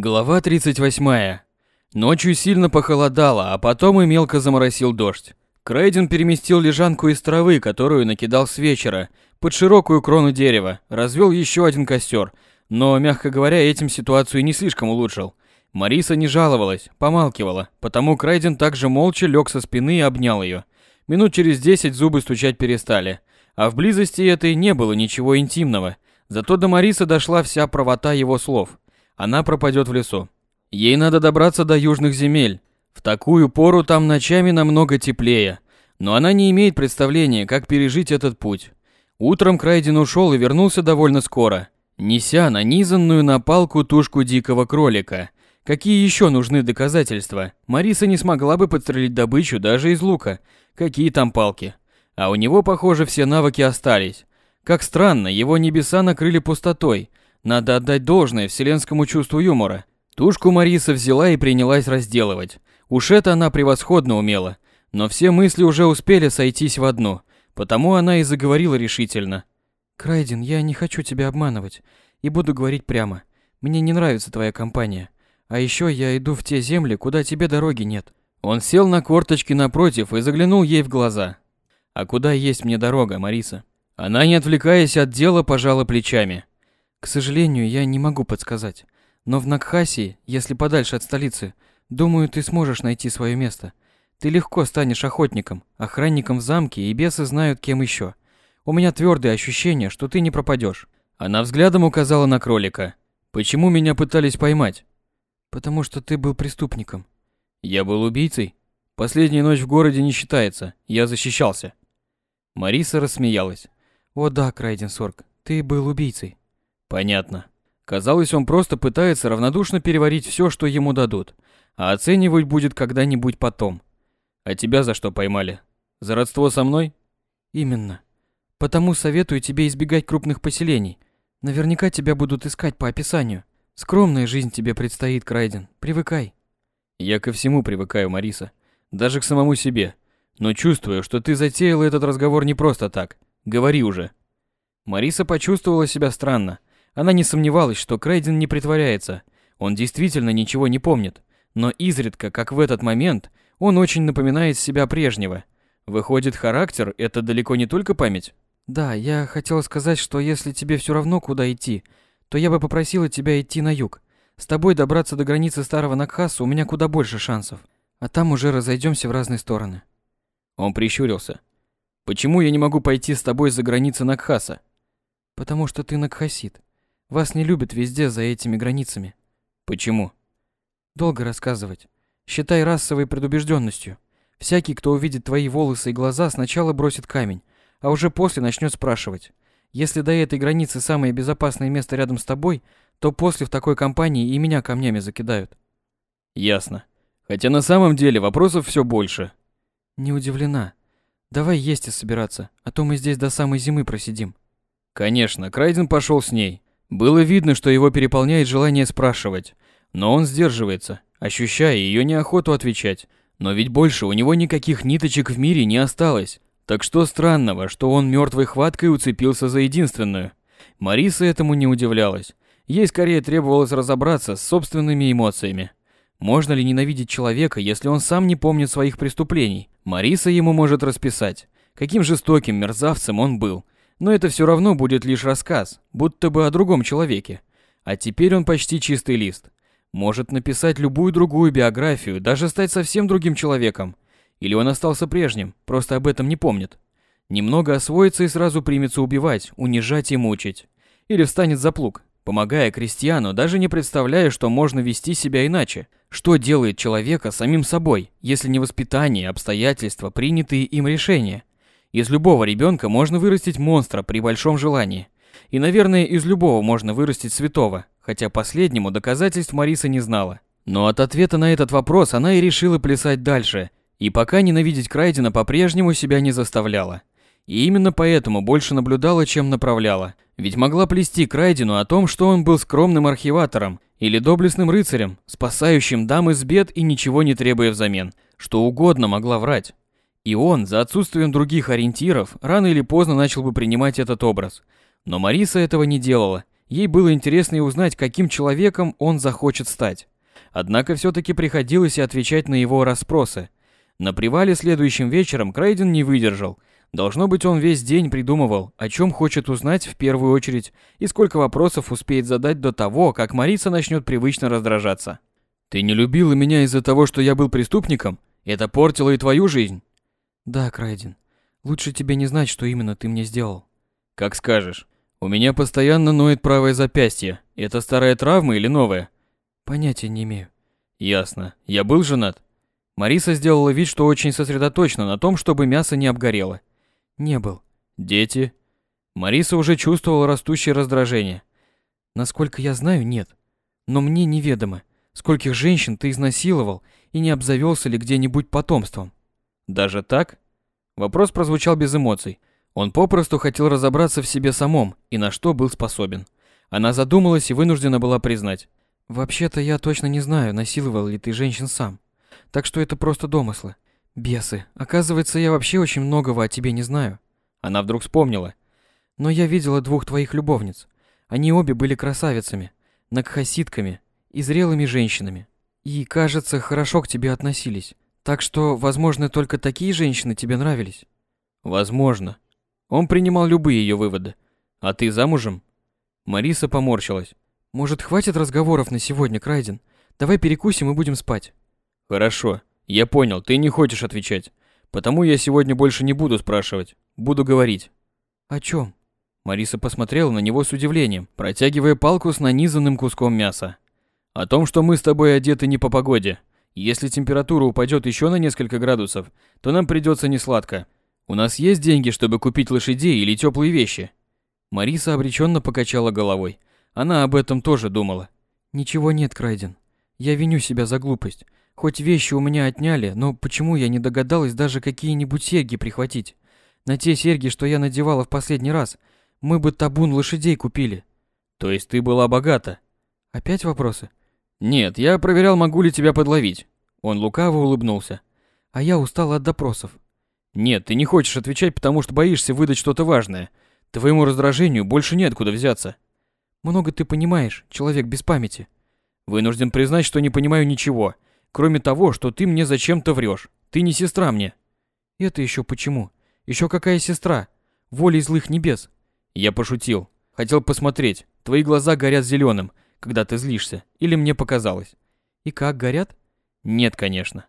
Глава 38. Ночью сильно похолодало, а потом и мелко заморосил дождь. Крейден переместил лежанку из травы, которую накидал с вечера, под широкую крону дерева, развел еще один костер, но, мягко говоря, этим ситуацию не слишком улучшил. Мариса не жаловалась, помалкивала, потому Крейден также молча лег со спины и обнял ее. Минут через десять зубы стучать перестали, а в близости этой не было ничего интимного, зато до Мариса дошла вся правота его слов – она пропадет в лесу. Ей надо добраться до южных земель. В такую пору там ночами намного теплее. Но она не имеет представления, как пережить этот путь. Утром Крайден ушел и вернулся довольно скоро, неся нанизанную на палку тушку дикого кролика. Какие еще нужны доказательства? Мариса не смогла бы подстрелить добычу даже из лука. Какие там палки? А у него, похоже, все навыки остались. Как странно, его небеса накрыли пустотой, надо отдать должное вселенскому чувству юмора. Тушку Мариса взяла и принялась разделывать. Уж это она превосходно умела. Но все мысли уже успели сойтись в одну, потому она и заговорила решительно. «Крайден, я не хочу тебя обманывать. И буду говорить прямо. Мне не нравится твоя компания. А еще я иду в те земли, куда тебе дороги нет». Он сел на корточки напротив и заглянул ей в глаза. «А куда есть мне дорога, Мариса?» Она, не отвлекаясь от дела, пожала плечами. К сожалению, я не могу подсказать. Но в Накхасии, если подальше от столицы, думаю, ты сможешь найти свое место. Ты легко станешь охотником, охранником в замке, и бесы знают, кем еще. У меня твердое ощущение, что ты не пропадешь. Она взглядом указала на кролика. Почему меня пытались поймать? Потому что ты был преступником. Я был убийцей? Последняя ночь в городе не считается. Я защищался. Мариса рассмеялась. О да, Крайден Сорг, ты был убийцей. Понятно. Казалось, он просто пытается равнодушно переварить все, что ему дадут, а оценивать будет когда-нибудь потом. А тебя за что поймали? За родство со мной? Именно. Потому советую тебе избегать крупных поселений. Наверняка тебя будут искать по описанию. Скромная жизнь тебе предстоит, Крайден. Привыкай. Я ко всему привыкаю, Мариса. Даже к самому себе. Но чувствую, что ты затеяла этот разговор не просто так. Говори уже. Мариса почувствовала себя странно. Она не сомневалась, что Крейден не притворяется. Он действительно ничего не помнит. Но изредка, как в этот момент, он очень напоминает себя прежнего. Выходит, характер – это далеко не только память? Да, я хотела сказать, что если тебе все равно, куда идти, то я бы попросила тебя идти на юг. С тобой добраться до границы Старого Накхаса у меня куда больше шансов. А там уже разойдемся в разные стороны. Он прищурился. Почему я не могу пойти с тобой за границы Накхаса? Потому что ты Накхасит. Вас не любят везде за этими границами. Почему? Долго рассказывать. Считай расовой предубежденностью. Всякий, кто увидит твои волосы и глаза, сначала бросит камень, а уже после начнет спрашивать. Если до этой границы самое безопасное место рядом с тобой, то после в такой компании и меня камнями закидают. Ясно. Хотя на самом деле вопросов все больше. Не удивлена. Давай есть и собираться, а то мы здесь до самой зимы просидим. Конечно, Крайден пошел с ней, было видно, что его переполняет желание спрашивать, но он сдерживается, ощущая ее неохоту отвечать. Но ведь больше у него никаких ниточек в мире не осталось. Так что странного, что он мертвой хваткой уцепился за единственную. Мариса этому не удивлялась. Ей скорее требовалось разобраться с собственными эмоциями. Можно ли ненавидеть человека, если он сам не помнит своих преступлений? Мариса ему может расписать, каким жестоким мерзавцем он был – но это все равно будет лишь рассказ, будто бы о другом человеке. А теперь он почти чистый лист. Может написать любую другую биографию, даже стать совсем другим человеком. Или он остался прежним, просто об этом не помнит. Немного освоится и сразу примется убивать, унижать и мучить. Или встанет за плуг, помогая крестьяну, даже не представляя, что можно вести себя иначе. Что делает человека самим собой, если не воспитание, обстоятельства, принятые им решения? Из любого ребенка можно вырастить монстра при большом желании. И, наверное, из любого можно вырастить святого, хотя последнему доказательств Мариса не знала. Но от ответа на этот вопрос она и решила плясать дальше, и пока ненавидеть Крайдена по-прежнему себя не заставляла. И именно поэтому больше наблюдала, чем направляла. Ведь могла плести Крайдену о том, что он был скромным архиватором или доблестным рыцарем, спасающим дам из бед и ничего не требуя взамен. Что угодно могла врать. И он, за отсутствием других ориентиров, рано или поздно начал бы принимать этот образ. Но Мариса этого не делала, Ей было интересно и узнать, каким человеком он захочет стать. Однако все-таки приходилось и отвечать на его расспросы. На привале следующим вечером Крейден не выдержал. Должно быть, он весь день придумывал, о чем хочет узнать в первую очередь и сколько вопросов успеет задать до того, как Мариса начнет привычно раздражаться. «Ты не любила меня из-за того, что я был преступником? Это портило и твою жизнь?» «Да, Крайден. Лучше тебе не знать, что именно ты мне сделал». «Как скажешь. У меня постоянно ноет правое запястье. Это старая травма или новая?» Понятия не имею. Ясно. Я был женат? Мариса сделала вид, что очень сосредоточена на том, чтобы мясо не обгорело. Не был. Дети? Мариса уже чувствовала растущее раздражение. Насколько я знаю, нет. Но мне неведомо, скольких женщин ты изнасиловал и не обзавелся ли где-нибудь потомством. Даже так? Вопрос прозвучал без эмоций. Он попросту хотел разобраться в себе самом и на что был способен. Она задумалась и вынуждена была признать. Вообще-то я точно не знаю, насиловал ли ты женщин сам. Так что это просто домыслы. Бесы. Оказывается, я вообще очень многого о тебе не знаю. Она вдруг вспомнила. Но я видела двух твоих любовниц. Они обе были красавицами, накхаситками и зрелыми женщинами. И, кажется, хорошо к тебе относились. Так что, возможно, только такие женщины тебе нравились. Возможно. Он принимал любые ее выводы. А ты замужем? Мариса поморщилась. Может, хватит разговоров на сегодня, Крайден? Давай перекусим и будем спать. Хорошо. Я понял, ты не хочешь отвечать. Потому я сегодня больше не буду спрашивать. Буду говорить. О чем? Мариса посмотрела на него с удивлением, протягивая палку с нанизанным куском мяса. О том, что мы с тобой одеты не по погоде. Если температура упадет еще на несколько градусов, то нам придется несладко. У нас есть деньги, чтобы купить лошадей или теплые вещи. Мариса обреченно покачала головой. Она об этом тоже думала. Ничего нет, Крайден. Я виню себя за глупость. Хоть вещи у меня отняли, но почему я не догадалась даже какие-нибудь серьги прихватить? На те серьги, что я надевала в последний раз, мы бы табун лошадей купили. То есть ты была богата? Опять вопросы? Нет, я проверял, могу ли тебя подловить. Он лукаво улыбнулся. А я устала от допросов. Нет, ты не хочешь отвечать, потому что боишься выдать что-то важное. Твоему раздражению больше нет куда взяться. Много ты понимаешь, человек без памяти. Вынужден признать, что не понимаю ничего, кроме того, что ты мне зачем-то врешь. Ты не сестра мне. Это еще почему? Еще какая сестра? Волей злых небес. Я пошутил. Хотел посмотреть. Твои глаза горят зеленым, когда ты злишься. Или мне показалось. И как горят? Нет, конечно.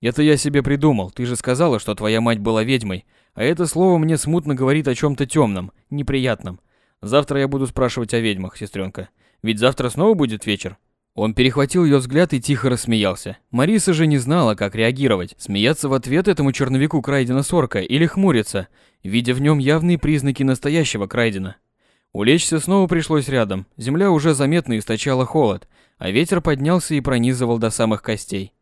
Это я себе придумал. Ты же сказала, что твоя мать была ведьмой, а это слово мне смутно говорит о чем-то темном, неприятном. Завтра я буду спрашивать о ведьмах, сестренка. Ведь завтра снова будет вечер. Он перехватил ее взгляд и тихо рассмеялся. Мариса же не знала, как реагировать. Смеяться в ответ этому черновику Крайдена Сорка или хмуриться, видя в нем явные признаки настоящего Крайдена. Улечься снова пришлось рядом. Земля уже заметно источала холод, а ветер поднялся и пронизывал до самых костей.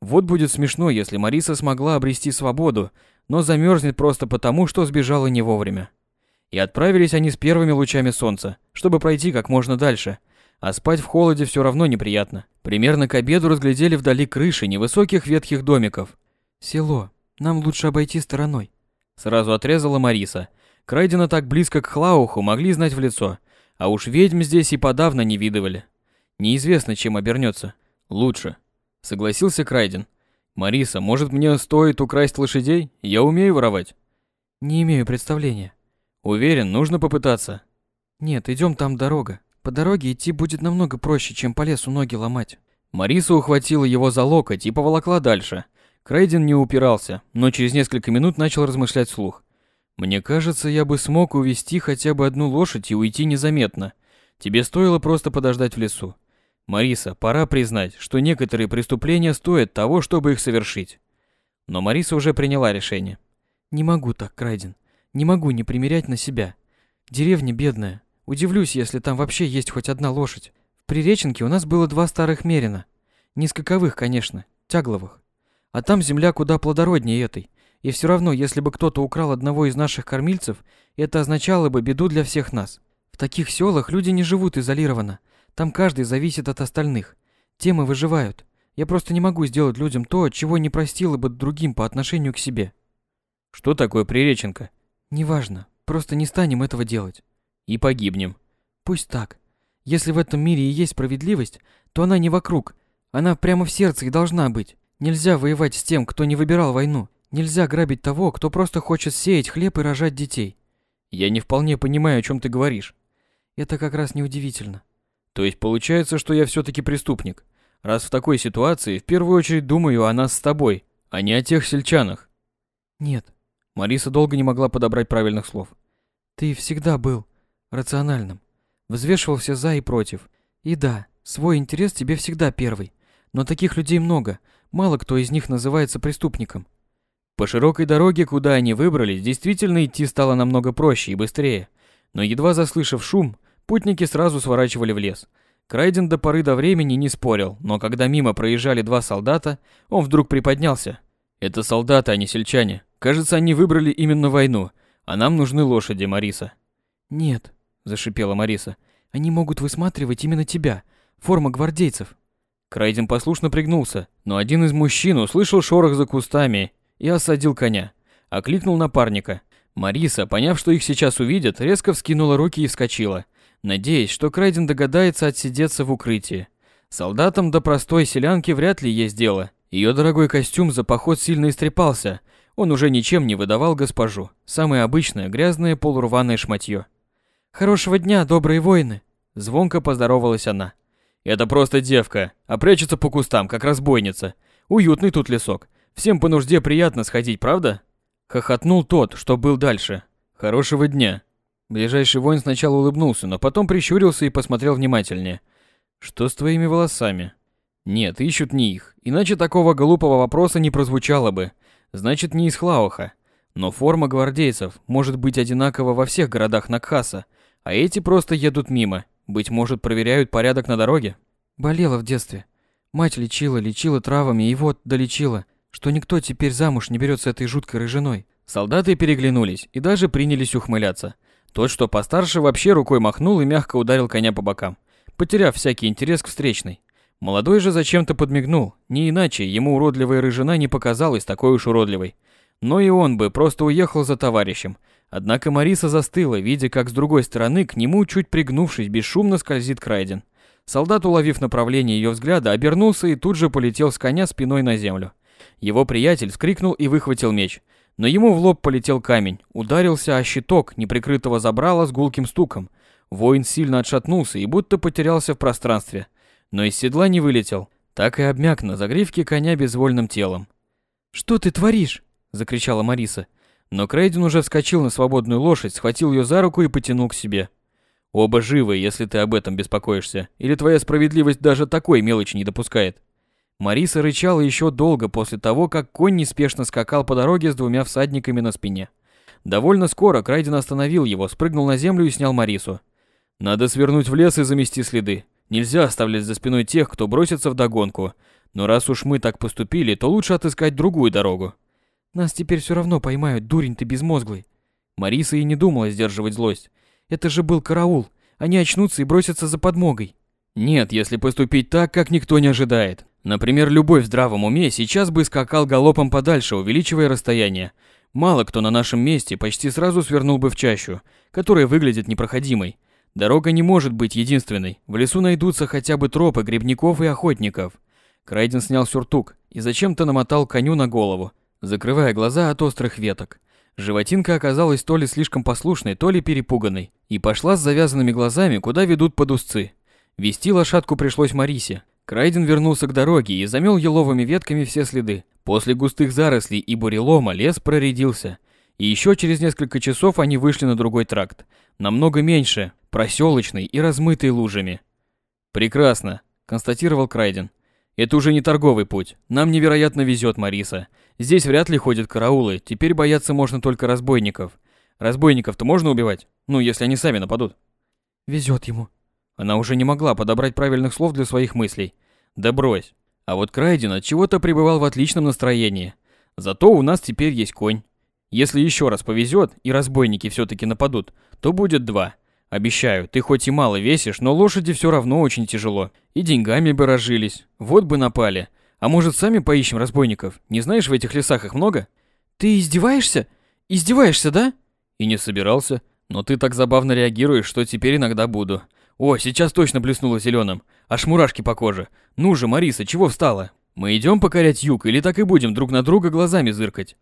Вот будет смешно, если Мариса смогла обрести свободу, но замерзнет просто потому, что сбежала не вовремя. И отправились они с первыми лучами солнца, чтобы пройти как можно дальше. А спать в холоде все равно неприятно. Примерно к обеду разглядели вдали крыши невысоких ветхих домиков. «Село. Нам лучше обойти стороной», — сразу отрезала Мариса. Крайдена так близко к Хлауху могли знать в лицо, а уж ведьм здесь и подавно не видывали. Неизвестно, чем обернется. Лучше, согласился Крайден. Мариса, может мне стоит украсть лошадей? Я умею воровать. Не имею представления. Уверен, нужно попытаться. Нет, идем там дорога. По дороге идти будет намного проще, чем по лесу ноги ломать. Мариса ухватила его за локоть и поволокла дальше. Крейден не упирался, но через несколько минут начал размышлять вслух. Мне кажется, я бы смог увести хотя бы одну лошадь и уйти незаметно. Тебе стоило просто подождать в лесу. Мариса, пора признать, что некоторые преступления стоят того, чтобы их совершить. Но Мариса уже приняла решение. Не могу так, Крайден. Не могу не примерять на себя. Деревня бедная. Удивлюсь, если там вообще есть хоть одна лошадь. В Приреченке у нас было два старых мерина. Не скаковых, конечно, тягловых. А там земля куда плодороднее этой. И все равно, если бы кто-то украл одного из наших кормильцев, это означало бы беду для всех нас. В таких селах люди не живут изолированно. Там каждый зависит от остальных. Темы выживают. Я просто не могу сделать людям то, чего не простила бы другим по отношению к себе. Что такое Приреченка? Неважно, просто не станем этого делать. И погибнем. Пусть так. Если в этом мире и есть справедливость, то она не вокруг. Она прямо в сердце и должна быть. Нельзя воевать с тем, кто не выбирал войну. Нельзя грабить того, кто просто хочет сеять хлеб и рожать детей. Я не вполне понимаю, о чем ты говоришь. Это как раз неудивительно. То есть получается, что я все-таки преступник. Раз в такой ситуации, в первую очередь думаю о нас с тобой, а не о тех сельчанах. Нет. Мариса долго не могла подобрать правильных слов. Ты всегда был рациональным. Взвешивал все за и против. И да, свой интерес тебе всегда первый. Но таких людей много. Мало кто из них называется преступником. По широкой дороге, куда они выбрались, действительно идти стало намного проще и быстрее. Но едва заслышав шум, путники сразу сворачивали в лес. Крайден до поры до времени не спорил, но когда мимо проезжали два солдата, он вдруг приподнялся. «Это солдаты, а не сельчане. Кажется, они выбрали именно войну, а нам нужны лошади, Мариса». «Нет», – зашипела Мариса, – «они могут высматривать именно тебя. Форма гвардейцев». Крайден послушно пригнулся, но один из мужчин услышал шорох за кустами и осадил коня. Окликнул напарника. Мариса, поняв, что их сейчас увидят, резко вскинула руки и вскочила, надеясь, что Крайден догадается отсидеться в укрытии. Солдатам до простой селянки вряд ли есть дело. Ее дорогой костюм за поход сильно истрепался. Он уже ничем не выдавал госпожу. Самое обычное, грязное полурваное шматье. «Хорошего дня, добрые воины!» Звонко поздоровалась она. «Это просто девка, а прячется по кустам, как разбойница. Уютный тут лесок. Всем по нужде приятно сходить, правда? Хохотнул тот, что был дальше. Хорошего дня. Ближайший воин сначала улыбнулся, но потом прищурился и посмотрел внимательнее. Что с твоими волосами? Нет, ищут не их. Иначе такого глупого вопроса не прозвучало бы. Значит, не из Хлауха. Но форма гвардейцев может быть одинакова во всех городах Накхаса, а эти просто едут мимо. Быть может, проверяют порядок на дороге? Болела в детстве. Мать лечила, лечила травами, и вот долечила что никто теперь замуж не берется этой жуткой рыжиной. Солдаты переглянулись и даже принялись ухмыляться. Тот, что постарше, вообще рукой махнул и мягко ударил коня по бокам, потеряв всякий интерес к встречной. Молодой же зачем-то подмигнул, не иначе ему уродливая рыжина не показалась такой уж уродливой. Но и он бы просто уехал за товарищем. Однако Мариса застыла, видя, как с другой стороны к нему, чуть пригнувшись, бесшумно скользит Крайден. Солдат, уловив направление ее взгляда, обернулся и тут же полетел с коня спиной на землю. Его приятель вскрикнул и выхватил меч. Но ему в лоб полетел камень, ударился о щиток неприкрытого забрала с гулким стуком. Воин сильно отшатнулся и будто потерялся в пространстве. Но из седла не вылетел, так и обмяк на загривке коня безвольным телом. «Что ты творишь?» – закричала Мариса. Но Крейден уже вскочил на свободную лошадь, схватил ее за руку и потянул к себе. «Оба живы, если ты об этом беспокоишься. Или твоя справедливость даже такой мелочи не допускает?» Мариса рычала еще долго после того, как конь неспешно скакал по дороге с двумя всадниками на спине. Довольно скоро Крайден остановил его, спрыгнул на землю и снял Марису. «Надо свернуть в лес и замести следы. Нельзя оставлять за спиной тех, кто бросится в догонку. Но раз уж мы так поступили, то лучше отыскать другую дорогу». «Нас теперь все равно поймают, дурень ты безмозглый». Мариса и не думала сдерживать злость. «Это же был караул. Они очнутся и бросятся за подмогой». «Нет, если поступить так, как никто не ожидает. Например, любой в здравом уме сейчас бы скакал галопом подальше, увеличивая расстояние. Мало кто на нашем месте почти сразу свернул бы в чащу, которая выглядит непроходимой. Дорога не может быть единственной. В лесу найдутся хотя бы тропы грибников и охотников. Крайден снял сюртук и зачем-то намотал коню на голову, закрывая глаза от острых веток. Животинка оказалась то ли слишком послушной, то ли перепуганной, и пошла с завязанными глазами, куда ведут подусцы. Вести лошадку пришлось Марисе, Крайден вернулся к дороге и замел еловыми ветками все следы. После густых зарослей и бурелома лес проредился. И еще через несколько часов они вышли на другой тракт. Намного меньше, проселочный и размытый лужами. «Прекрасно», – констатировал Крайден. «Это уже не торговый путь. Нам невероятно везет, Мариса. Здесь вряд ли ходят караулы, теперь бояться можно только разбойников. Разбойников-то можно убивать? Ну, если они сами нападут». «Везет ему», она уже не могла подобрать правильных слов для своих мыслей. Да брось. А вот Крайден от чего-то пребывал в отличном настроении. Зато у нас теперь есть конь. Если еще раз повезет и разбойники все-таки нападут, то будет два. Обещаю, ты хоть и мало весишь, но лошади все равно очень тяжело. И деньгами бы разжились. Вот бы напали. А может, сами поищем разбойников? Не знаешь, в этих лесах их много? Ты издеваешься? Издеваешься, да? И не собирался. Но ты так забавно реагируешь, что теперь иногда буду. О, сейчас точно блеснуло зеленым. Аж мурашки по коже. Ну же, Мариса, чего встала? Мы идем покорять юг или так и будем друг на друга глазами зыркать?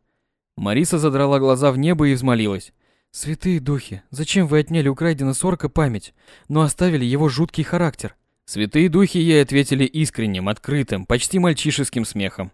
Мариса задрала глаза в небо и взмолилась. «Святые духи, зачем вы отняли у Крайдена Сорка память, но оставили его жуткий характер?» Святые духи ей ответили искренним, открытым, почти мальчишеским смехом.